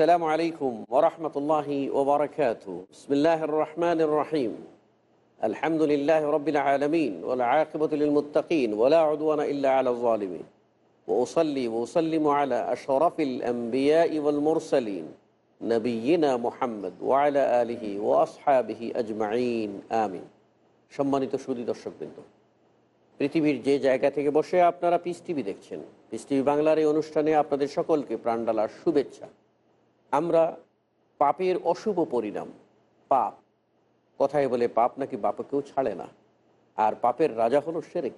আসসালামু আলাইকুম ওরহমতুল্লাহি ওবরাকাত বিসমিল্লাহ রহমান রহিম আলহামদুলিল্লাহ রবিল আলমিন ওলা আকিবতুল মুতাকিন ওলা উদওয়ানা ইল্লা আলা জালিমিন ওসল্লি ওসল্লিম আলা আশরাফিল আম্বিয়া ইউল মুরসালিন। নবীনা মোহাম্মদ ওয়ালা আলিহি ও আসহাবিহি আজমাইন। আমিন। সম্মানিত সুদী দর্শকবৃন্দ, পৃথিবীর যে জায়গা থেকে বসে আপনারা পিস টিভি দেখছেন। পিস টিভি বাংলার এই অনুষ্ঠানে আপনাদের সকলকে প্রাণডালার শুভেচ্ছা। আমরা পাপের অশুভ পরিণাম, পাপ। কথায় বলে পাপ নাকি বাপকেও ছাড়ে না। আর পাপের রাজা হলো শেরেক।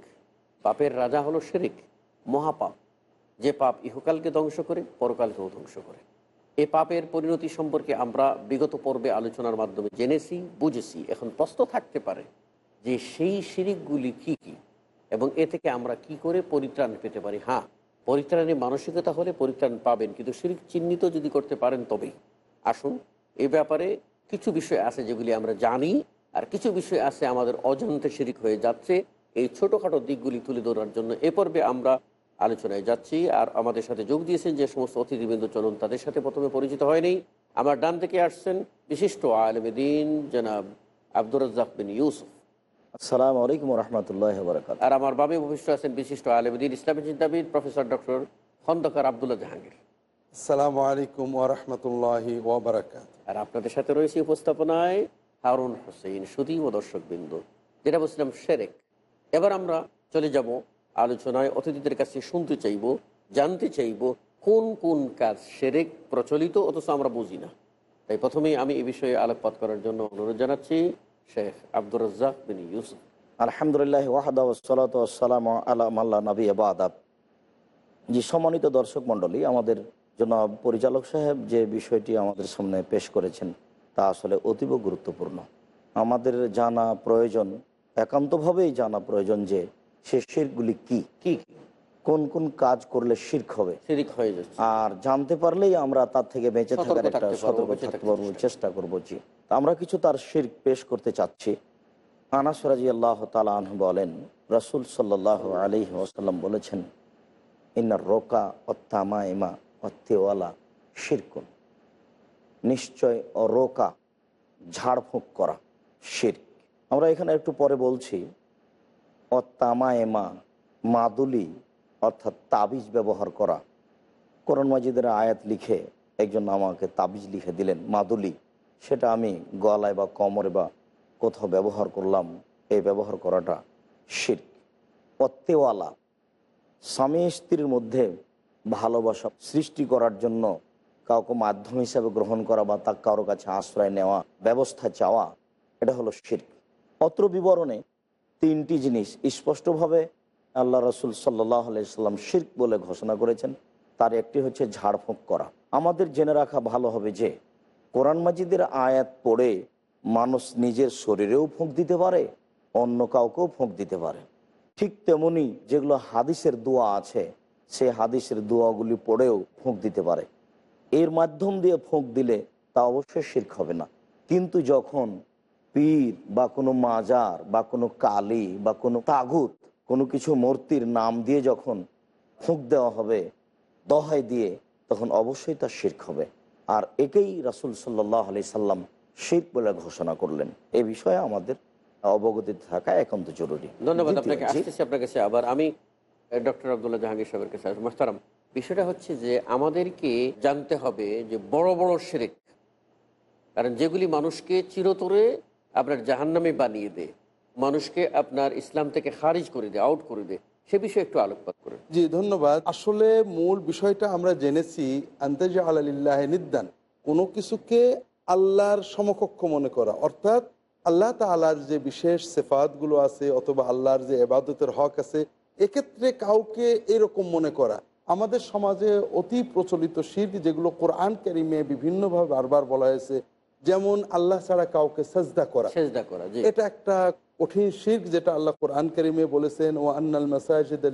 পাপের রাজা হলো শেরেক, মহাপাপ। যে পাপ ইহকালকে ধ্বংস করে, পরকালকেও ধ্বংস করে। এ পাপের পরিণতি সম্পর্কে আমরা বিগত পর্বে আলোচনার মাধ্যমে জেনেছি, বুঝেছি, এখন প্রশ্ন থাকতে পারে যে সেই শিরিকগুলি কি কি? এবং এ থেকে আমরা কি করে পরিত্রাণ পেতে পারি? হ্যাঁ পরিত্রাণের মানসিকতা হলে পরিত্রাণ পাবেন, কিন্তু শিরিক চিহ্নিত যদি করতে পারেন তবেই। আসুন, এ ব্যাপারে কিছু বিষয় আছে যেগুলি আমরা জানি, আর কিছু বিষয় আছে আমাদের অজান্তে শিরিক হয়ে যাচ্ছে। এই ছোটোখাটো দিকগুলি তুলে ধরার জন্য এ পর্বে আমরা আলোচনায় যাচ্ছি, আর আমাদের সাথে যোগ দিয়েছেন যে সমস্ত অতিথিবৃন্দ চলুন তাদের সাথে প্রথমে পরিচিত হয়নি আমার ডান থেকে আসছেন বিশিষ্ট আলমদিন জনাব আব্দুর রাজ্জাক বিন ইউসুফ। আসসালামু আলাইকুম রহমতুল্লাহ বরকাত আর আমার বামে ভবিষ্য আছেন বিশিষ্ট আলমদিন ইসলামী চিন্তাবিদ প্রফেসর ডক্টর খন্দকার আবদুল্লাহ জাহাঙ্গীর। আসসালামু আলাইকুম ওরহমতুল্লাহি ওবরাকাত। আর আপনাদের সাথে রয়েছে উপস্থাপনায় হারুন হোসেন সুদী ও দর্শকবৃন্দ যেটা বলছিলাম সেরেক। এবার আমরা চলে যাব আলোচনায়। অতিথিদের কাছে শুনতে চাইব জানতে চাইব কোন কোন কাজ সেরেক প্রচলিত অথচ আমরা বুঝি না। তাই প্রথমেই আমি এ বিষয়ে আলোকপাত করার জন্য অনুরোধ জানাচ্ছি শেখ আব্দুর রাজ্জাক বিন ইউসুফ। আলহামদুলিল্লাহ ওয়াহাদা ওসালাত ওসালাম আলাম আল্লাহ নবী আবাদাব সম্মানিত দর্শক মণ্ডলী আমাদের জন্য পরিচালক সাহেব যে বিষয়টি আমাদের সামনে পেশ করেছেন তা আসলে অতীব গুরুত্বপূর্ণ। আমাদের জানা প্রয়োজন একান্তভাবেই জানা প্রয়োজন যে সে শিরগুলি কি কি? কি? কোন কোন কাজ করলে শির্ক হবে। শিরিক হয়ে আর জানতে পারলেই আমরা তার থেকে বেঁচে থাকার একটা সতর্ক থাকতে পারব চেষ্টা করব জি। আমরা কিছু তার শির পেশ করতে চাচ্ছি। আনাস রাজি আল্লাহ তালাহ বলেন রসুল সাল্লাহ আলী ওসাল্লাম বলেছেন ইনার রোকা অত্তামা ইমা অত্তেওয়ালা শিরকুন। নিশ্চয় অরোকা ঝাড়ফুঁক করা শির আমরা এখানে একটু পরে বলছি অত্তামা এমা মাদুলি অর্থাৎ তাবিজ ব্যবহার করা। কোরআন মাজিদের আয়াত লিখে একজন আমাকে তাবিজ লিখে দিলেন, মাদুলি, সেটা আমি গলায় বা কমরে বা কোথাও ব্যবহার করলাম, এই ব্যবহার করাটা শির পত্তেওয়ালা স্বামী স্ত্রীর মধ্যে ভালোবাসা সৃষ্টি করার জন্য কাউকে মাধ্যম হিসাবে গ্রহণ করা বা তা কারোর কাছে আশ্রয় নেওয়া, ব্যবস্থা চাওয়া, এটা হলো শির অত্র বিবরণে তিনটি জিনিস স্পষ্টভাবে আল্লাহ রসুল সাল্লাহ আলাইসাল্লাম শির্ক বলে ঘোষণা করেছেন। তার একটি হচ্ছে ঝাড়ফুঁক করা। আমাদের জেনে রাখা ভালো হবে যে, কোরআন মাজিদের আয়াত পড়ে মানুষ নিজের শরীরেও ফুঁক দিতে পারে, অন্য কাউকেও ফুঁক দিতে পারে। ঠিক তেমনি যেগুলো হাদিসের দোয়া আছে সে হাদিসের দোয়াগুলি পড়েও ফুঁক দিতে পারে। এর মাধ্যম দিয়ে ফুঁক দিলে তা অবশ্যই শির্ক হবে না। কিন্তু যখন পীর বা কোনো মাজার বা কোনো কালী বা কোনো তাগুত কোনো কিছু মূর্তির নাম দিয়ে যখন ফুঁক দেওয়া হবে দহায় দিয়ে তখন অবশ্যই তা শির্ক হবে। আর একেই রাসুল সাল্লাহ আলি সাল্লাম শির্ক বলে ঘোষণা করলেন। এ বিষয়ে আমাদের অবগতি থাকা একান্ত জরুরি। ধন্যবাদ আপনাকে। আসতেছি আপনার কাছে আবার। আমি ডক্টর আবদুল্লাহ জাহাঙ্গীর সাহেবের কাছে মাস্তারাম বিষয়টা হচ্ছে যে আমাদেরকে জানতে হবে যে বড় বড় সেরেক কারণ যেগুলি মানুষকে চিরতরে আপনার জাহান্নামে বানিয়ে দেয় মানুষকে আপনার ইসলাম থেকে খারিজ করে দেয় আউট করে দেয়। সে বিষয়ে একটু আলোকপাত করেন। জি ধন্যবাদ। আসলে মূল বিষয়টা আমরা জেনেছি আন্তাজ আল্লাহ নিদান কোনো কিছুকে আল্লাহর সমকক্ষ মনে করা। অর্থাৎ আল্লাহ তালার যে বিশেষ সেফাতগুলো আছে অথবা আল্লাহর যে এবাদতের হক আছে এক্ষেত্রে কাউকে এরকম মনে করা। আমাদের সমাজে অতি প্রচলিত শির্ক যেগুলো কোরআন কারিমে বিভিন্নভাবে বারবার বলা হয়েছে যেমন আল্লাহ ছাড়া কাউকে সাজদা করা। সেজদা করা এটা একটা কঠিন শির্ক যেটা আল্লাহ কোরআন কারিমে বলেছেন ও আন্নাল মাসাজিদ।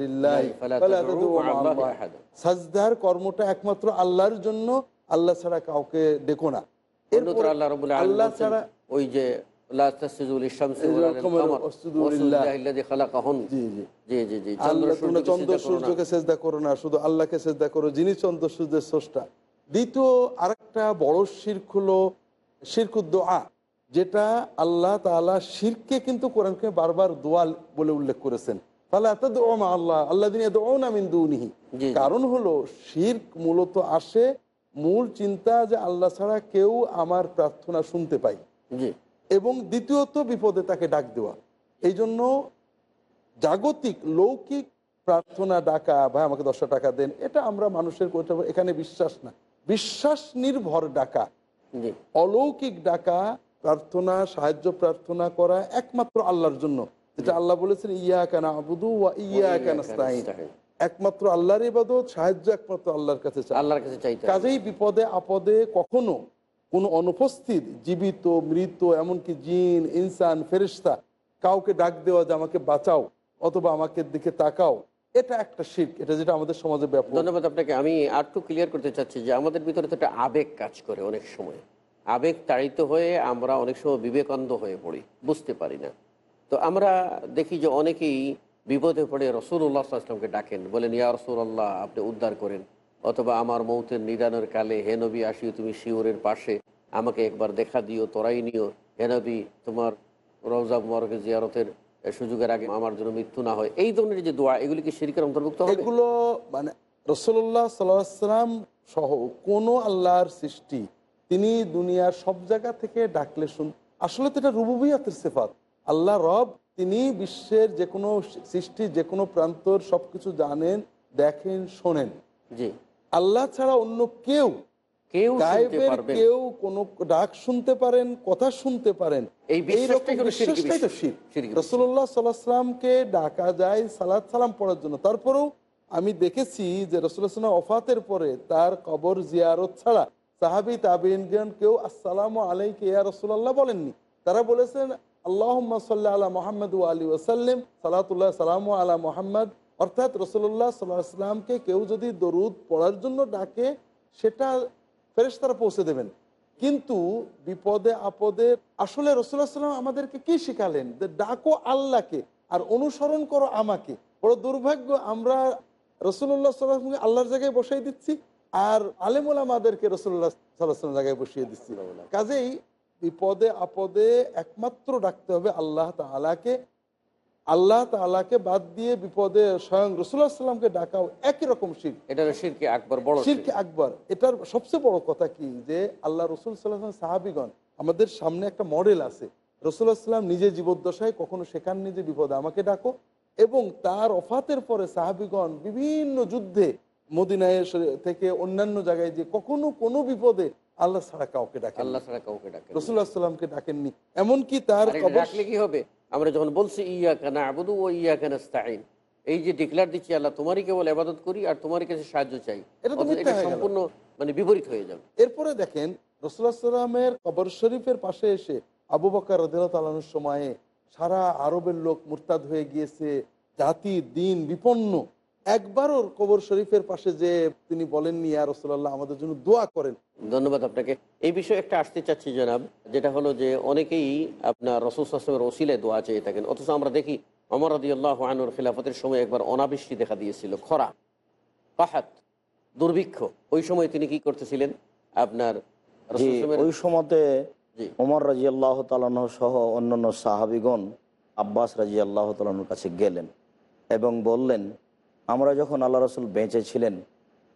সাজদার কর্মটা একমাত্র আল্লাহর জন্য আল্লাহ ছাড়া কাউকে ডেকো না। আল্লাহ ছাড়া ওই যে চন্দ্র সূর্যকে করো না। শুধু আল্লাহকে সেজদা করো যিনি চন্দ্র সূর্যের স্রষ্টা। দ্বিতীয় আরেকটা বড় শির্ক হলো শিরকুদ্দোয়া যেটা আল্লাহ তাআলা শিরকে কিন্তু কোরআনকে বারবার দোয়াল বলে উল্লেখ করেছেন। তাহলে এত মা আল্লাহ আল্লাহ দিন এত দুনিহি। জি। কারণ হলো শির্ক মূলত আসে মূল চিন্তা যে আল্লাহ ছাড়া কেউ আমার প্রার্থনা শুনতে পাই এবং দ্বিতীয়ত বিপদে তাকে ডাক দেওয়া। এই জন্য জাগতিক লৌকিক প্রার্থনা ডাকা ভাই আমাকে দশটা টাকা দেন। এটা আমরা মানুষের করতে এখানে বিশ্বাস না। বিশ্বাস নির্ভর ডাকা। অলৌকিক ডাকা প্রার্থনা সাহায্য প্রার্থনা করা একমাত্র আল্লাহর জন্য। যেটা আল্লাহ বলেছেন ইয়া কানা আবুদু ওয়া ইয়া কানা একমাত্র আল্লাহর ইবাদত সাহায্য একমাত্র আল্লাহর কাছে আল্লাহর কাছে হবে। কাজেই বিপদে আপদে কখনো কোনো অনুপস্থিত জীবিত মৃত এমনকি জিন ইনসান ফেরিস্তা কাউকে ডাক দেওয়া যে আমাকে বাঁচাও অথবা আমাকে দিকে তাকাও এটা একটা শিখ এটা যেটা আমাদের সমাজে ব্যাপক। ধন্যবাদ আপনাকে। আমি আরটু ক্লিয়ার করতে চাচ্ছি যে আমাদের ভিতরে তো একটা আবেগ কাজ করে অনেক সময়। আবেগ তাড়িত হয়ে আমরা অনেক সময় বিবেকানন্দ হয়ে পড়ি, বুঝতে পারি না। তো আমরা দেখি যে অনেকেই বিপদে পড়ে রসুল্লাহ আসলামকে ডাকেন, বলেন, ইয়া রসুল্লাহ আপনি উদ্ধার করেন। অথবা আমার মৌতের নিদানের কালে, হে নবী, আসিও তুমি শিওরের পাশে, আমাকে একবার দেখা দিও, তোরাই নিও। হে নবী, তোমার রওজা মুবারকের জিয়ারতের সুযোগের আগে আমার জন্য মৃত্যু না হয়। এই ধরনের যে দোয়া, এগুলি কি শিরকের অন্তর্ভুক্ত এগুলো মানে রসল্লাহ সাল্লাম সহ কোন আল্লাহর সৃষ্টি তিনি দুনিয়ার সব জায়গা থেকে ডাকলে শুন আসলে তো এটা রুবুবিয়াতের সেফাত। আল্লাহ রব তিনি বিশ্বের যে কোনো সৃষ্টি যে কোনো প্রান্তর সবকিছু জানেন দেখেন শোনেন। জি। আল্লাহ ছাড়া অন্য কেউ কেউ কেউ কোন ডাক শুনতে পারেন কথা শুনতে পারেন। রসুল্লাহ সাল্লাহামকে ডাকা যায় সালাদ সালাম পড়ার জন্য। তারপরেও আমি দেখেছি যে রসুল্লাহ অফাতের পরে তার কবর জিয়ারত ছাড়া সাহাবি তাবিনগণ কেউ আসসালাম আলাইকে, ইয়া রসুল্লাহ বলেননি। তারা বলেছেন আল্লাহ সাল্লাহ আলা মোহাম্মদ আলী ওসাল্লিম সালাতুল্লাহ সালাম আলা মোহাম্মদ। অর্থাৎ রসুল্লাহ সাল্লাহ আসলামকে কেউ যদি দরুদ পড়ার জন্য ডাকে, সেটা ফেরেশতারা পৌঁছে দেবেন। কিন্তু বিপদে আপদে আসলে রসুল্লাহ সাল্লাম আমাদেরকে কি শিখালেন? যে ডাকো আল্লাহকে আর অনুসরণ করো আমাকে। বড় দুর্ভাগ্য, আমরা রসুল্লাহ সাল্লামকে আল্লাহর জায়গায় বসাই দিচ্ছি। আর আলেমুল আমাদেরকে রসুল্লাহ সাল্লাহ জায়গায় বসিয়ে দিচ্ছি কাজেই বিপদে আপদে একমাত্র ডাকতে হবে আল্লাহ তালাকে আল্লাহ তালাকে বাদ দিয়ে বিপদে স্বয়ং রসুল্লাহ সাল্লামকে ডাকাও একই রকম শিখ এটা শিরকে আকবর বড় শিরকে আকবর। এটার সবচেয়ে বড় কথা কি? যে আল্লাহ রসুল সাল্লাহ সাহাবিগণ আমাদের সামনে একটা মডেল আছে। রসুল্লাহ সাল্লাম নিজে জীবদ্দশায় কখনো শেখাননি যে বিপদে আমাকে ডাকো। এবং তার অফাতের পরে সাহাবিগণ বিভিন্ন যুদ্ধে মদিনায় থেকে অন্যান্য জায়গায় যে কখনো কোনো বিপদে আল্লাহ ছাড়া কাউকে ডাকেন আল্লাহ ছাড়া কাউকে ডাকে। রসুল্লাহ সাল্লামকে ডাকেননি। এমনকি তার ডাকলে কি হবে? আমরা যখন বলছি ইয়া কেনা আবুদু ও ইয়া কেনা স্তাইন এই যে ডিক্লার দিচ্ছি আল্লাহ তোমারই কেবল আবাদত করি আর তোমার কাছে সাহায্য চাই। এটা সম্পূর্ণ মানে বিপরীত হয়ে যাবে। এরপরে দেখেন রসুল্লাহ সাল্লামের কবর শরীফের পাশে এসে আবু বকর রদিয়ালানোর সময়ে সারা আরবের লোক মুরতাদ হয়ে গিয়েছে। জাতি দিন বিপন্ন। একবারও কবর শরীফের পাশে যে তিনি বলেননি আর রসুল্লাহ আমাদের জন্য দোয়া করেন। ধন্যবাদ আপনাকে। এই বিষয়ে একটা আসতে চাচ্ছি জনাব যেটা হলো যে অনেকেই আপনার রসুল আসলামের ওসিলায় দোয়া চেয়ে থাকেন। অথচ আমরা দেখি অমর রদি আল্লাহ আনুর খিলাফতের সময় একবার অনাবৃষ্টি দেখা দিয়েছিল খরা পাহাত দুর্ভিক্ষ। ওই সময় তিনি কি করতেছিলেন? আপনার ওই সময়তে ওমর রাজি আল্লাহ তালাহ সহ অন্যান্য সাহাবিগণ আব্বাস রাজি আল্লাহ তালানোর কাছে গেলেন এবং বললেন আমরা যখন আল্লাহ রসুল বেঁচে ছিলেন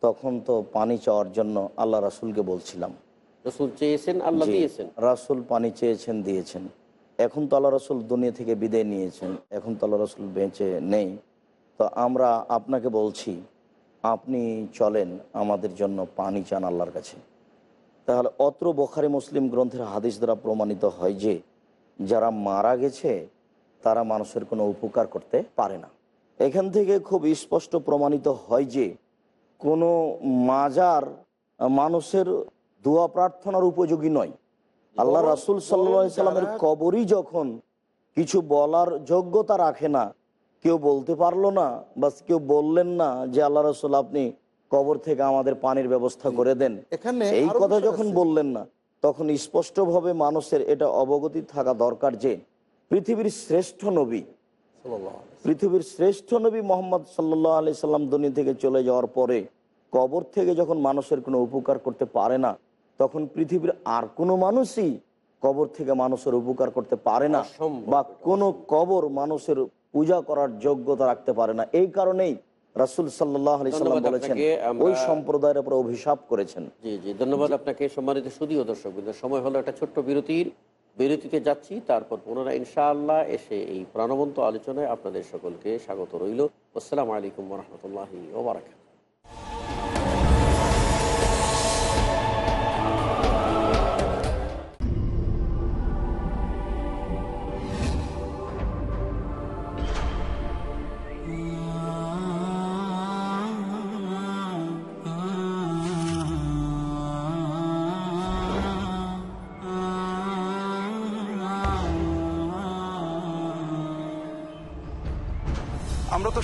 তখন তো পানি চাওয়ার জন্য আল্লাহ রাসুলকে বলছিলাম। রসুল চেয়েছেন আল্লাহ দিয়েছেন। রাসুল পানি চেয়েছেন দিয়েছেন। এখন তো আল্লাহ রসুল দুনিয়া থেকে বিদায় নিয়েছেন এখন তো আল্লাহ রসুল বেঁচে নেই। তো আমরা আপনাকে বলছি আপনি চলেন আমাদের জন্য পানি চান আল্লাহর কাছে। তাহলে অত্র বোখারি মুসলিম গ্রন্থের হাদিস দ্বারা প্রমাণিত হয় যে যারা মারা গেছে তারা মানুষের কোনো উপকার করতে পারে না। এখান থেকে খুব স্পষ্ট প্রমাণিত হয় যে কোনো মাজার মানুষের দোয়া প্রার্থনার উপযোগী নয়। আল্লাহ রাসুল সাল্লা সাল্লামের কবরই যখন কিছু বলার যোগ্যতা রাখে না কেউ বলতে পারল না বা কেউ বললেন না যে আল্লাহ রসুল আপনি কবর থেকে আমাদের পানির ব্যবস্থা করে দেন এখানে এই কথা যখন বললেন না তখন স্পষ্টভাবে মানুষের এটা অবগতি থাকা দরকার যে পৃথিবীর শ্রেষ্ঠ নবী পৃথিবীর শ্রেষ্ঠ নবী মোহাম্মদ সাল্লাহ আলি সাল্লাম দুনিয়া থেকে চলে যাওয়ার পরে কবর থেকে যখন মানুষের কোনো উপকার করতে পারে না তখন পৃথিবীর আর কোনো মানুষই কবর থেকে মানুষের উপকার করতে পারে না বা কোনো কবর মানুষের পূজা করার যোগ্যতা রাখতে পারে না। এই কারণেই রাসুল সাল্লাহ আলি সাল্লাম বলেছেন ওই সম্প্রদায়ের উপর অভিশাপ করেছেন। জি জি ধন্যবাদ আপনাকে সম্মানিত সুদীয় দর্শক সময় হলো একটা ছোট্ট বিরতির। বিরতিতে যাচ্ছি, তারপর পুনরায় ইনশাআল্লাহ এসে এই প্রাণবন্ত আলোচনায় আপনাদের সকলকে স্বাগত রইল। আসসালামু আলাইকুম রহমতুল্লাহি ওবরাকাত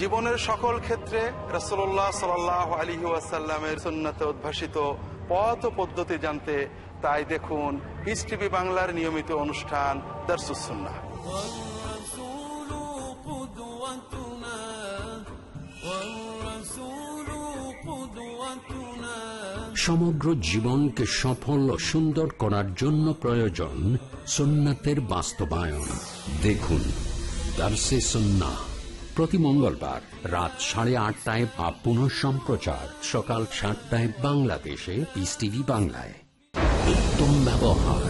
জীবনের সকল ক্ষেত্রে রসোল্লাহ সাল আলী ওয়াসাল্লামের সুন্নাতে উদ্ভাসিত পথ পদ্ধতি জানতে তাই দেখুন ইস বাংলার নিয়মিত অনুষ্ঠান দর্শাহ সমগ্র জীবনকে সফল ও সুন্দর করার জন্য প্রয়োজন সোনাতের বাস্তবায়ন। দেখুন দার্সে সুন্না প্রতি মঙ্গলবার রাত সাড়ে আটটায় বা পুনঃ সম্প্রচার সকাল সাতটায় বাংলাদেশে পিস টিভি বাংলায়। উত্তম ব্যবহার।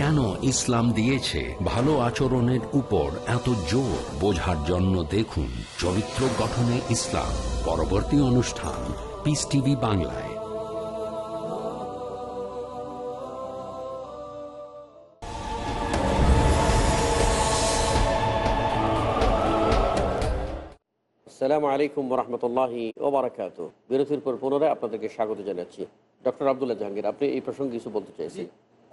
কেন ইসলাম দিয়েছে? ভালো আচরণের উপর এত জোর? বোঝার জন্য দেখুন চরিত্র গঠনে ইসলাম। পরবর্তী অনুষ্ঠান পিস টিভি বাংলায়। আসসালামু আলাইকুম রহমতুল্লাহি ওবরাকাত বিরতির পর পুনরায় আপনাদেরকে স্বাগত জানাচ্ছি। ডক্টর আবদুল্লাহ জাহাঙ্গীর, আপনি এই প্রসঙ্গে কিছু বলতে চাইছেন?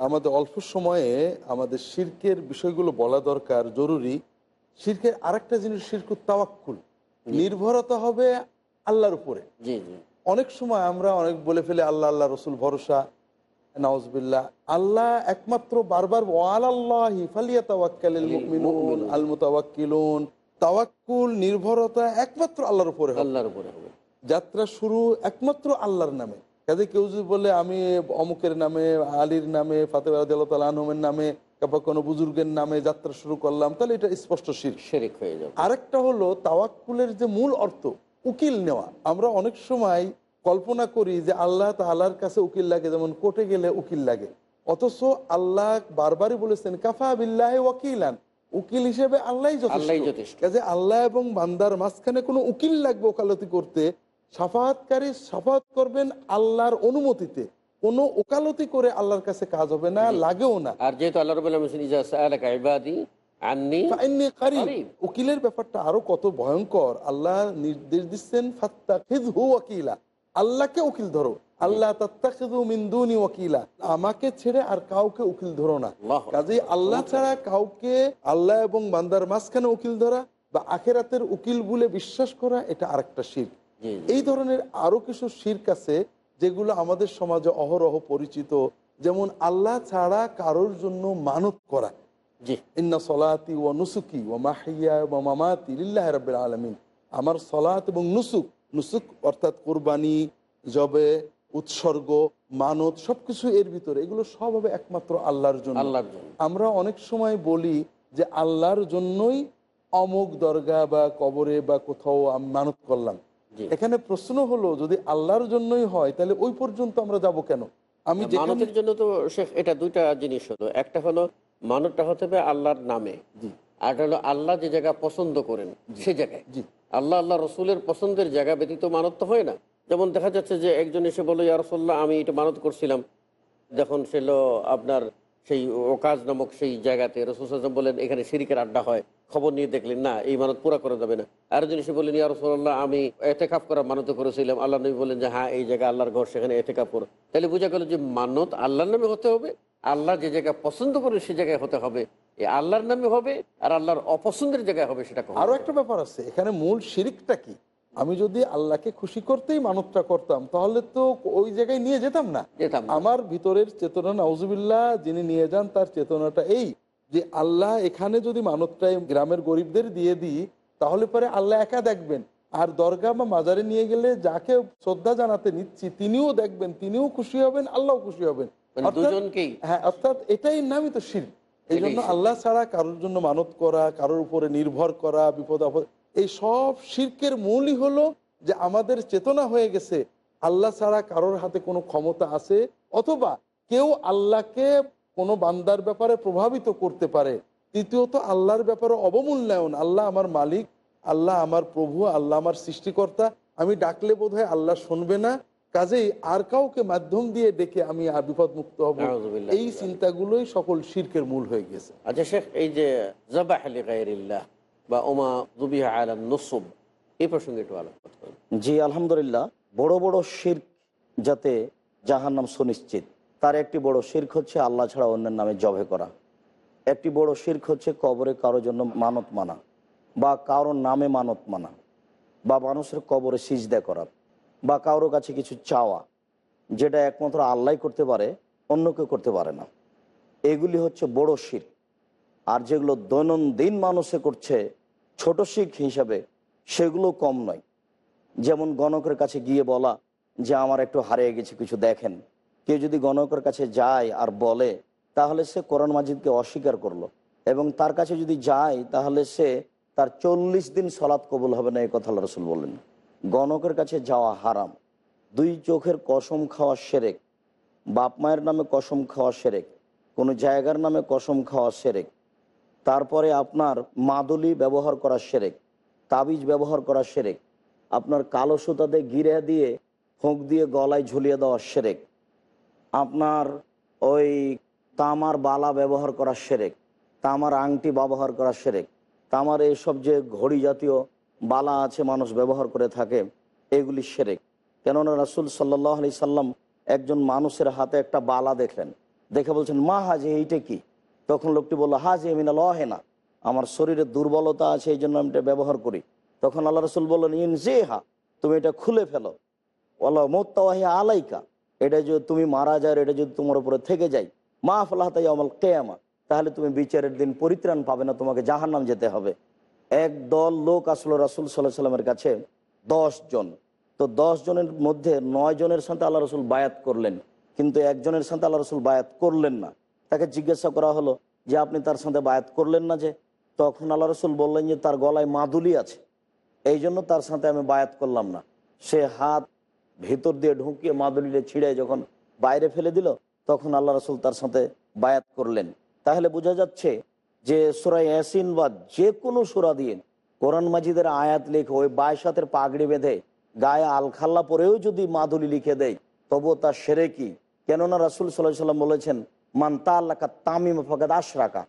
আমাদের অল্প সময়ে আমাদের শির্কের বিষয়গুলো বলা দরকার জরুরি। শির্কের আরেকটা জিনিস শিরকু তাওয়াক্কুল। নির্ভরতা হবে আল্লাহর উপরে। অনেক সময় আমরা অনেক বলে ফেলে আল্লাহ আল্লাহ রসুল ভরসা নওয়াজবিল্লাহ আল্লাহ একমাত্র বারবার ওয়াল আল্লাহ ফালিয়া তাওয়াক্কালিল মুমিনুন আল মুতাওয়াক্কিলুন তাওয়াক্কুল নির্ভরতা একমাত্র আল্লাহর উপরে আল্লাহর উপরে হবে। যাত্রা শুরু একমাত্র আল্লাহর নামে। কাজে কেউ যদি বলে আমি অমুকের নামে আলীর নামে ফাতেহ আনহমের নামে কিংবা কোনো বুজুর্গের নামে যাত্রা শুরু করলাম তাহলে এটা স্পষ্ট শির। শেরিক হয়ে যাবে। আরেকটা হলো তাওয়াক্কুলের যে মূল অর্থ উকিল নেওয়া। আমরা অনেক সময় কল্পনা করি যে আল্লাহ তাল্লাহর কাছে উকিল লাগে যেমন কোর্টে গেলে উকিল লাগে। অথচ আল্লাহ বারবারই বলেছেন কাফা বিল্লাহ ওয়াকিলান। উকিল হিসেবে আল্লাহ যথেষ্ট। আল্লাহ এবং বান্দার মাঝখানে কোনো উকিল লাগবে ওকালতি করতে সাফাতকারী সাফাত করবেন আল্লাহর অনুমতিতে। কোনো ওকালতি করে আল্লাহর কাছে কাজ হবে না লাগেও না। আর যেহেতু আল্লাহ। উকিলের ব্যাপারটা আরও কত ভয়ঙ্কর। আল্লাহ নির্দেশ দিচ্ছেন ওয়াকিলা। আল্লাহকে উকিল ধরো। আল্লাহ তাত্তাখিযু মিন দুনি ওয়াকিলা। আমাকে ছেড়ে আর কাউকে উকিল ধরো না। কাজেই আল্লাহ ছাড়া কাউকে আল্লাহ এবং বান্দার মাঝখানে উকিল ধরা বা আখেরাতের উকিল বলে বিশ্বাস করা এটা আরেকটা জি। এই ধরনের আরও কিছু শির্ক আছে যেগুলো আমাদের সমাজে অহরহ পরিচিত। যেমন আল্লাহ ছাড়া কারোর জন্য মানত করা। ইন্না সলাতি ও নুসুকি ও মাহিয়া ও মামাতি লিল্লাহ রাব্বিল আলামিন। আমার সলাত এবং নুসুক নুসুক অর্থাৎ কোরবানি জবে উৎসর্গ মানত সবকিছু এর ভিতরে। এগুলো সব হবে একমাত্র আল্লাহর জন্য। আল্লাহর জন্য। আমরা অনেক সময় বলি যে আল্লাহর জন্যই অমুক দরগা বা কবরে বা কোথাও আমি মানত করলাম। এখানে প্রশ্ন হলো যদি আল্লাহর জন্যই হয় তাহলে ওই পর্যন্ত আমরা যাব কেন? আমি যেখানে মানতের জন্য তো শেখ এটা দুইটা জিনিস হলো। একটা হলো মানতটা হতে হবে আল্লাহর নামে। আর হলো আল্লাহ যে জায়গা পছন্দ করেন সে জায়গায়। আল্লাহ আল্লাহ রসুলের পছন্দের জায়গা ব্যতীত মানত তো হয় না। যেমন দেখা যাচ্ছে যে একজন এসে বলল ইয়া রসল্লাহ আমি এটা মানত করছিলাম। যখন ছিল আপনার সেই ওকাজ নামক সেই জায়গাতে রসুল বলেন এখানে সিরিকের আড্ডা হয়। খবর নিয়ে দেখলেন না এই মানত পুরা করা যাবে না। আর একজন এসে বললেন ইয়া রসল্লাহ আমি এতেকাপ করা মানত করেছিলাম। আল্লাহ নবী বললেন যে হ্যাঁ এই জায়গা আল্লাহর ঘর সেখানে এতেকাপ করো। তাহলে বোঝা গেল যে মানত আল্লাহর নামে হতে হবে আল্লাহ যে জায়গা পছন্দ করে সে জায়গায় হতে হবে। এই আল্লাহর নামে হবে আর আল্লাহর অপছন্দের জায়গায় হবে সেটা আরও একটা ব্যাপার আছে এখানে মূল শিরিকটা কি? আমি যদি আল্লাহকে খুশি করতেই মানবটা করতাম তাহলে তো ওই জায়গায় নিয়ে যেতাম না। যেতাম না। আমার ভিতরের চেতনা নাউজুবিল্লাহ যিনি নিয়ে যান তার চেতনাটা এই। যে আল্লাহ এখানে যদি মানবটাই গ্রামের গরিবদের দিয়ে দিই তাহলে পরে আল্লাহ একা দেখবেন। আর দরগা বা মাজারে নিয়ে গেলে যাকে শ্রদ্ধা জানাতে নিচ্ছি তিনিও দেখবেন তিনিও খুশি হবেন আল্লাহও খুশি হবেন। মানে হ্যাঁ অর্থাৎ এটাই নামই তো শির এই জন্য আল্লাহ ছাড়া কারোর জন্য মানত করা কারোর উপরে নির্ভর করা বিপদ আপদ এই সব শির্কের মূলই হলো যে আমাদের চেতনা হয়ে গেছে। আল্লাহ ছাড়া কারোর হাতে কোনো ক্ষমতা আছে? অথবা কেউ আল্লাহকে কোনো বান্দার ব্যাপারে প্রভাবিত করতে পারে। তৃতীয়ত আল্লাহর ব্যাপারে অবমূল্যায়ন। আল্লাহ আমার মালিক আল্লাহ আমার প্রভু আল্লাহ আমার সৃষ্টিকর্তা। আমি ডাকলে বোধহয় আল্লাহ শুনবে না। কাজেই আর কাউকে মাধ্যম দিয়ে ডেকে আমি আর বিপদ মুক্ত হব এই চিন্তাগুলোই সকল শির্কের মূল হয়ে গেছে। আচ্ছা শেখ এই যে জবাহ বা ওমা আলম নসুব এই প্রসঙ্গে একটু আলোচনা করুন জি আলহামদুলিল্লাহ। বড় বড় শির্ক যাতে জাহান্নাম সুনিশ্চিত। তার একটি বড় শির্ক হচ্ছে আল্লাহ ছাড়া অন্যের নামে জবে করা। একটি বড় শির্ক হচ্ছে কবরে কারোর জন্য মানত মানা বা কারোর নামে মানত মানা বা মানুষের কবরে সিজদা করা বা কারোর কাছে কিছু চাওয়া যেটা একমাত্র আল্লাহ করতে পারে, অন্য কেউ করতে পারে না। এগুলি হচ্ছে বড় শির আর যেগুলো দৈনন্দিন মানুষে করছে ছোট শিখ হিসাবে সেগুলো কম নয়। যেমন গণকের কাছে গিয়ে বলা যে, আমার একটু হারিয়ে গেছে, কিছু দেখেন। কেউ যদি গণকের কাছে যায় আর বলে, তাহলে সে কোরআন মাজিদকে অস্বীকার করল। এবং তার কাছে যদি যায়, তাহলে সে তার চল্লিশ দিন সলাৎ কবুল হবে না, এই কথা আল্লাহ রসুল বললেন। গণকের কাছে যাওয়া হারাম। দুই চোখের কসম খাওয়া সেরেক। বাপ মায়ের নামে কসম খাওয়া সেরেক। কোনো জায়গার নামে কসম খাওয়া সেরেক। তারপরে আপনার মাদুলি ব্যবহার করা সেরেক। তাবিজ ব্যবহার করা সেরেক। আপনার কালো সুতাতে গিরে দিয়ে, ফোঁক দিয়ে গলায় ঝুলিয়ে দেওয়া সেরেক। আপনার ওই তামার বালা ব্যবহার করা সেরেক, তামার আংটি ব্যবহার করা সেরেক, তামার এইসব যে ঘড়ি জাতীয় বালা আছে মানুষ ব্যবহার করে থাকে, এগুলি সেরেক। কেননা রাসুল সাল্লাহ আলি সাল্লাম একজন মানুষের হাতে একটা বালা দেখলেন। দেখে বলছেন, মা, হাজে, এইটা কি? তখন লোকটি বলল, হাজে মিনাল না আমার শরীরে দুর্বলতা আছে, এই জন্য আমি এটা ব্যবহার করি। তখন আল্লাহ রসুল বললেন ইন জে হা তুমি এটা খুলে ফেলো। ওলা মোত্তাহি আলাইকা। এটা যদি তুমি মারা যায় এটা যদি তোমার উপরে থেকে যায় মা ফলাহ তাই আমল কেয়ামা, তাহলে তুমি বিচারের দিন পরিত্রাণ পাবে না, তোমাকে জাহান্নাম যেতে হবে। এক দল লোক আসলো রাসুল সাল্লাহ সাল্লামের কাছে, দশ জন। তো দশ জনের মধ্যে নয় জনের সাথে আল্লাহ রসুল বায়াত করলেন, কিন্তু একজনের সাথে আল্লাহ রসুল বায়াত করলেন না। তাকে জিজ্ঞাসা করা হলো যে, আপনি তার সাথে বায়াত করলেন না যে? তখন আল্লাহ রসুল বললেন যে, তার গলায় মাদুলি আছে এই জন্য তার সাথে আমি বায়াত করলাম না। সে হাত ভেতর দিয়ে ঢুকিয়ে মাদুলিটা ছিঁড়ে যখন বাইরে ফেলে দিল, তখন আল্লাহ রসুল তার সাথে বায়াত করলেন। তাহলে বোঝা যাচ্ছে যে সুরাই ইয়াসিন বা যে কোনো সুরা দিয়ে কোরআন মাজিদের আয়াত লিখে ওই বাইশাতের পাগড়ি বেঁধে গায়ে আলখাল্লা পরেও যদি মাদুলি লিখে দেয়, তবুও তার সেরে কি? কেননা রাসুল সাল্লাহ সাল্লাম বলেছেন, মান তা আল্লাহ তামিম ফগাদ আশরাকা।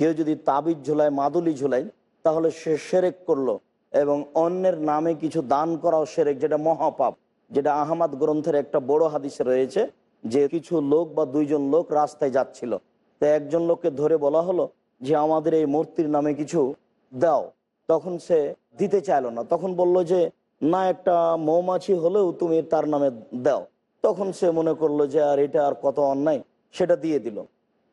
কেউ যদি তাবিজ ঝুলায়, মাদুলি ঝুলায়, তাহলে সে সেরেক করল এবং অন্যের নামে কিছু দান করাও সেরেক, যেটা মহাপাপ। যেটা আহমাদ গ্রন্থের একটা বড় হাদিসে রয়েছে যে কিছু লোক বা দুইজন লোক রাস্তায় যাচ্ছিল। তো একজন লোককে ধরে বলা হলো যে, আমাদের এই মূর্তির নামে কিছু দাও। তখন সে দিতে চাইলো না। তখন বলল যে, না, একটা মৌমাছি হলেও তুমি তার নামে দাও। তখন সে মনে করল যে, আর এটা আর কত অন্যায়? সেটা দিয়ে দিল।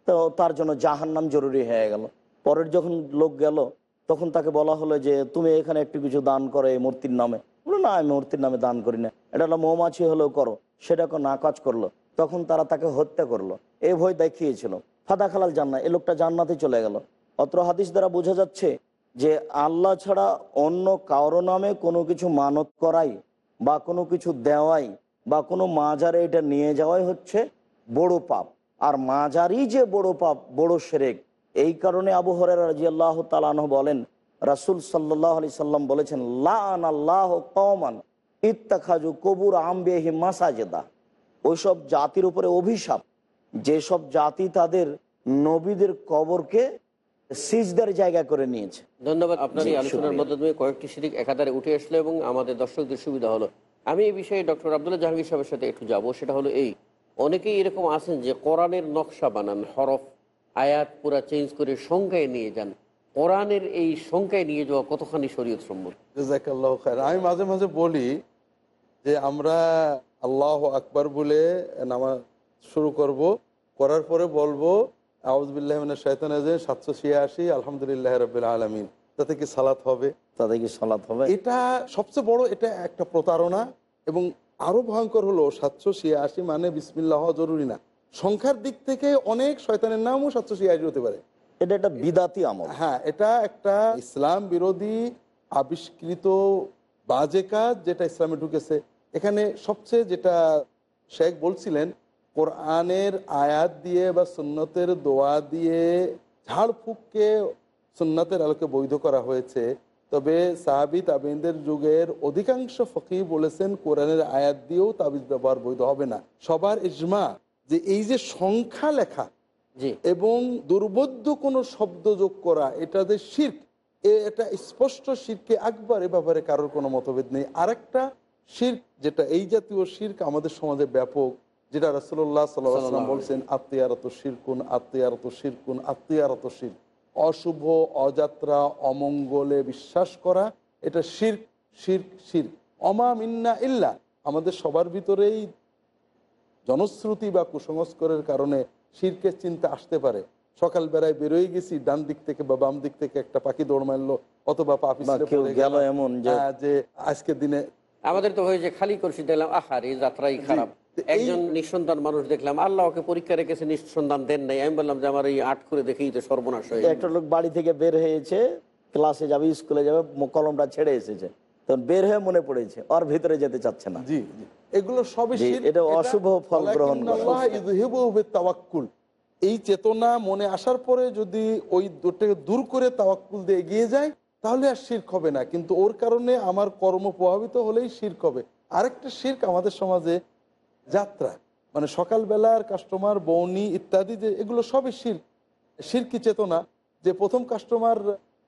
তো তার জন্য জাহান নাম জরুরি হয়ে গেল। পরের যখন লোক গেল, তখন তাকে বলা হলো যে, তুমি এখানে একটু কিছু দান করো এই মূর্তির নামে। না আমি মূর্তির নামে দান করি না। এটা হলো মৌমাছি হলেও করো, সেটাকে না কাজ করল, তখন তারা তাকে হত্যা করল। এই ভয় দেখিয়েছিল। ফাদা খালাল জান্না এই লোকটা জান্নাতে চলে গেল। অত্র হাদিস দ্বারা বোঝা যাচ্ছে যে আল্লাহ ছাড়া অন্য কারও নামে কোনো কিছু মানত করাই বা কোনো কিছু দেওয়াই বা কোনো মাজারে এটা নিয়ে যাওয়াই হচ্ছে বড় পাপ। আর মাজারই যে বড় পাপ, বড় সেরেক, এই কারণে আবু হরের রাজি আল্লাহ তালাহ বলেন রাসুল সাল্লাহ আলি সাল্লাম বলেছেন লান আল্লাহ কমান ইত্তাখাজু কবুর আম্বেহি মাসাজেদা। ওইসব জাতির উপরে অভিশাপ। যেসব জাতি তাদের নবীদের কবরকে সিজদার জায়গা করে নিয়েছে। ধন্যবাদ আপনার এই আলোচনার। মাধ্যমে কয়েকটি শিরিক একাধারে উঠে আসলো এবং আমাদের দর্শকদের সুবিধা হলো। আমি এই বিষয়ে ডক্টর আবদুল্লাহ জাহাঙ্গীর সাহেবের সাথে একটু যাব সেটা হলো এই। অনেকেই এরকম আছেন যে কোরআনের নকশা বানান হরফ আয়াত পুরা চেঞ্জ করে সংখ্যায় নিয়ে যান। কোরআনের এই সংখ্যায় নিয়ে যাওয়া কতখানি শরীয়ত সম্মত? জাজাকাল্লাহ। আমি মাঝে মাঝে বলি যে আমরা আল্লাহ আকবার বলে নামাজ শুরু করব করার পরে বলব আউজবিল্লাহ শৈতান সাতশো ছিয়াশি আলহামদুলিল্লাহ রবিল আলমিন। তাতে কি সালাত হবে? তাদের কি সলাৎ হবে? এটা সবচেয়ে বড় এটা একটা প্রতারণা এবং আরও ভয়ঙ্কর হলো সাতশো ছিয়াশি মানে বিসমিল্লাহ হওয়া জরুরি না। সংখ্যার দিক থেকে অনেক শয়তানের নামও সাতশো ছিয়াশি হতে পারে। এটা একটা বিদাতি আমল। হ্যাঁ এটা একটা ইসলাম বিরোধী আবিষ্কৃত বাজে কাজ যেটা ইসলামে ঢুকেছে। এখানে সবচেয়ে যেটা শেখ বলছিলেন, কোরআনের আয়াত দিয়ে বা সুন্নতের দোয়া দিয়ে ঝাড়ফুঁককে সুন্নতের আলোকে বৈধ করা হয়েছে। তবে সাহাবি তাবিনদের যুগের অধিকাংশ ফকি বলেছেন, কোরআনের আয়াত দিয়েও তাবিজ ব্যবহার বৈধ হবে না। সবার ইজমা যে এই যে সংখ্যা লেখা এবং দুর্বোধ্য কোনো শব্দ যোগ করা, এটা যে শির্ক এটা স্পষ্ট শিরকে আকবার এ ব্যাপারে কারোর কোনো মতভেদ নেই। আরেকটা শির্ক, যেটা এই জাতীয় শির্ক আমাদের সমাজে ব্যাপক, যেটা রসল্লাহ সাল্লাম বলছেন, আত্মীয়ারত শিরকুন আত্মীয়ারত শিরকুন, আত্মীয়ারত শির অশুভ, অযাত্রা, অমঙ্গলে বিশ্বাস করা, এটা শির্ক শির্ক শির্ক। অমা মিন্না ইল্লা, আমাদের সবার ভিতরেই জনশ্রুতি বা কুসংস্কারের কারণে শিরকের চিন্তা আসতে পারে। সকাল বেলায় বেরোয় গেছি ডান দিক থেকে বা বাম দিক থেকে একটা পাখি দৌড় মারলো অথবা পা পিছলে কেউ গেল। এমন যে- হ্যাঁ, আজকের দিনে আমাদের তো হয়েছে খালি করছি দেখলাম আহার এই যাত্রাই খারাপ। একজন নিঃসন্তান মানুষ দেখলাম আল্লাহ ওকে পরীক্ষা রেখেছে নিঃসন্তান দেন নাই। আমি বললাম যে আমার এই আট করে দেখেই তো সর্বনাশ হয়ে একটা লোক বাড়ি থেকে বের হয়েছে ক্লাসে যাবে স্কুলে যাবে কলমটা ছেড়ে এসেছে। তখন বের হয়ে মনে পড়েছে ওর ভিতরে যেতে চাচ্ছে না। জি এগুলো সবই এটা অশুভ ফল গ্রহণ বিত্তাওয়াক্কুল। এই চেতনা মনে আসার পরে যদি ওই দুটোকে দূর করে তাওয়াক্কুল দিয়ে এগিয়ে যায় তাহলে আর শির্ক হবে না। কিন্তু ওর কারণে আমার কর্ম প্রভাবিত হলেই শির্ক হবে। আরেকটা শির্ক আমাদের সমাজে যাত্রা মানে সকালবেলার কাস্টমার বৌনি ইত্যাদি যে এগুলো সবই শির্ক শিরকি চেতনা। যে প্রথম কাস্টমার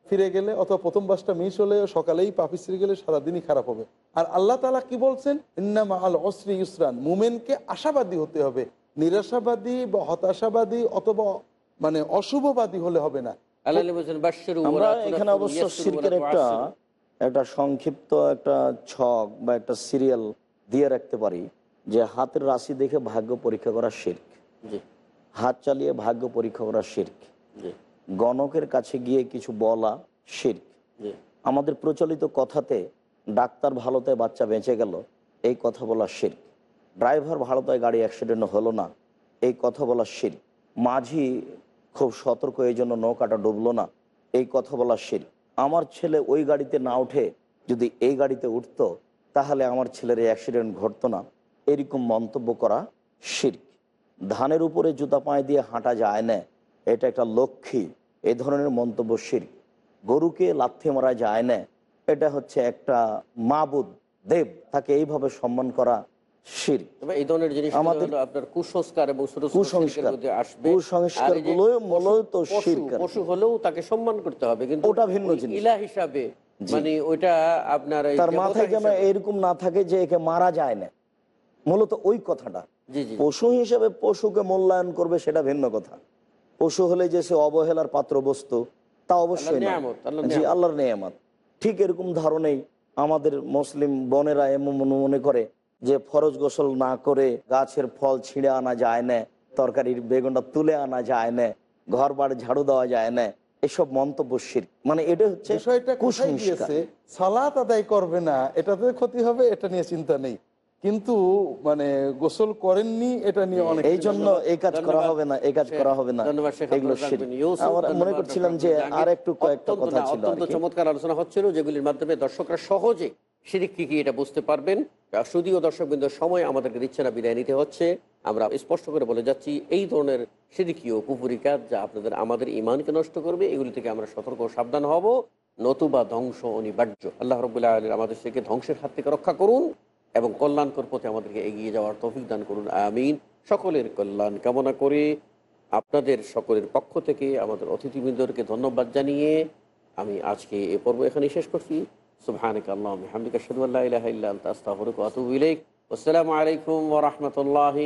ফিরে গেলে অথবা প্রথম বাসটা মিস হলে সকালেই পাপিস্ত্রি গেলে সারাদিনই খারাপ হবে। আর আল্লাহ তালা কি বলছেন? ইন্নামা আল অসরি ইসরান মুমেনকে আশাবাদী হতে হবে। নিরাশাবাদী বা হতাশাবাদী অথবা মানে অশুভবাদী হলে হবে না। আমরা এখানে অবশ্য একটা একটা সংক্ষিপ্ত একটা ছক বা একটা সিরিয়াল দিয়ে রাখতে পারি যে হাতের রাশি দেখে ভাগ্য পরীক্ষা করা শির্ক। হাত চালিয়ে ভাগ্য পরীক্ষা করা শির্ক। জি। গণকের কাছে গিয়ে কিছু বলা শির্ক। জি। আমাদের প্রচলিত কথাতে ডাক্তার ভালোতে বাচ্চা বেঁচে গেল এই কথা বলা শির্ক। ড্রাইভার ভালোতে গাড়ি অ্যাক্সিডেন্ট হলো না এই কথা বলা শির্ক। মাঝি খুব সতর্ক এই জন্য নৌকাটা ডুবলো না এই কথা বলা শির্ক। আমার ছেলে ওই গাড়িতে না উঠে যদি এই গাড়িতে উঠতো তাহলে আমার ছেলের এই অ্যাক্সিডেন্ট ঘটতো না। এরকম মন্তব্য করা শির্ক। ধানের উপরে জুতা পায়ে দিয়ে হাঁটা যায় না। এটা একটা লক্ষ্মী এই ধরনের মন্তব্য শির্ক গরুকে লাথি মারা যায় না এটা হচ্ছে একটা মাবুদ দেব তাকে এইভাবে সম্মান করা শির এই ধরনের জিনিস আমাদের- আপনার কুসংস্কার এবং ছোট ছোট কুসংস্কার। আসবে। কুসংস্কার আর এই যে গুলোই পশু- মূলত পশু- হলেও তাকে সম্মান করতে হবে কিন্তু ওটা ভিন্ন জিনিস। ইলা হিসাবে মানে ওইটা আপনার তার মাথায় যেন এরকম না থাকে যে একে মারা যায় না। মূলত ওই কথাটা। পশু হিসেবে পশুকে মূল্যায়ন করবে সেটা ভিন্ন কথা। পশু হলে যে সে অবহেলার পাত্র বস্তু তা অবশ্যই। জি আল্লাহর নেয়ামত। ঠিক এরকম ধারণেই আমাদের মুসলিম বোনেরা এমন মনে করে যে ফরজ গোসল না করে গাছের ফল ছিঁড়ে আনা যায় না তরকারির বেগুনটা তুলে আনা যায় না ঘর বাড়ি ঝাড়ু দেওয়া যায় না এসব মন্তব্য শির মানে এটা হচ্ছে সালাত আদায় করবে না এটাতে ক্ষতি হবে এটা নিয়ে চিন্তা নেই। কিন্তু মানে গোসল করেননি এটা নিয়ে অনেক এই জন্য এই কাজ করা হবে না এই কাজ করা হবে না। এগুলো মনে করছিলাম যে আর একটু কয়েকটা কথা ছিল অত্যন্ত চমৎকার আলোচনা হচ্ছিল যেগুলির মাধ্যমে দর্শকরা সহজে শিরিক কি কি এটা বুঝতে পারবেন। শুধুও দর্শক বিন্দুর সময় আমাদেরকে দিচ্ছে না বিদায় নিতে হচ্ছে। আমরা স্পষ্ট করে বলে যাচ্ছি এই ধরনের সিরিকীয় কুপুরি কাজ যা আপনাদের আমাদের ইমানকে নষ্ট করবে এগুলি থেকে আমরা সতর্ক সাবধান হব। নতুবা ধ্বংস অনিবার্য। আল্লাহ রবুল্লাহ আলী আমাদের থেকে ধ্বংসের হাত থেকে রক্ষা করুন। এবং কল্যাণকর পথে আমাদেরকে এগিয়ে যাওয়ার তৌফিক দান করুন। আমিন। সকলের কল্যাণ কামনা করে আপনাদের সকলের পক্ষ থেকে আমাদের অতিথিবৃন্দকে ধন্যবাদ জানিয়ে আমি আজকে এ পর্ব এখানে শেষ করছি। সুহানিক আল্লাহ বিহামদিকা সদুল্লাহ আস্তাফরুক ইলাহা ইল্লা আনতা আস্তাগফিরুকা ওয়া আতুবু ইলাইক। আসসালামু আলাইকুম ওয়া রাহমাতুল্লাহি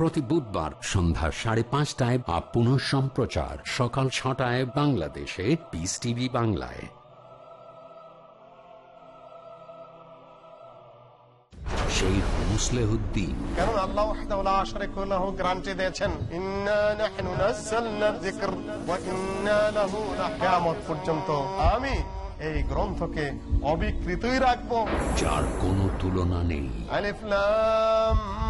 প্রতি বুধবার সন্ধ্যা সাড়ে পাঁচটায় বা পুনঃ সম্প্রচার। সকাল ছটায় বাংলাদেশে পিস টিভি বাংলায়। শেখ মুসলেহুদ্দিন। কারণ আল্লাহ ওয়াহদাহু লা লাহু গ্যারান্টি দিয়েছেন ইন্না নাহনু নাযালনা যিকর ওয়া ইন্না লাহু কিয়ামত পর্যন্ত। আমি এই গ্রন্থকে অবিকৃতই রাখব। যার কোনো তুলনা নেই। আলিফ লাম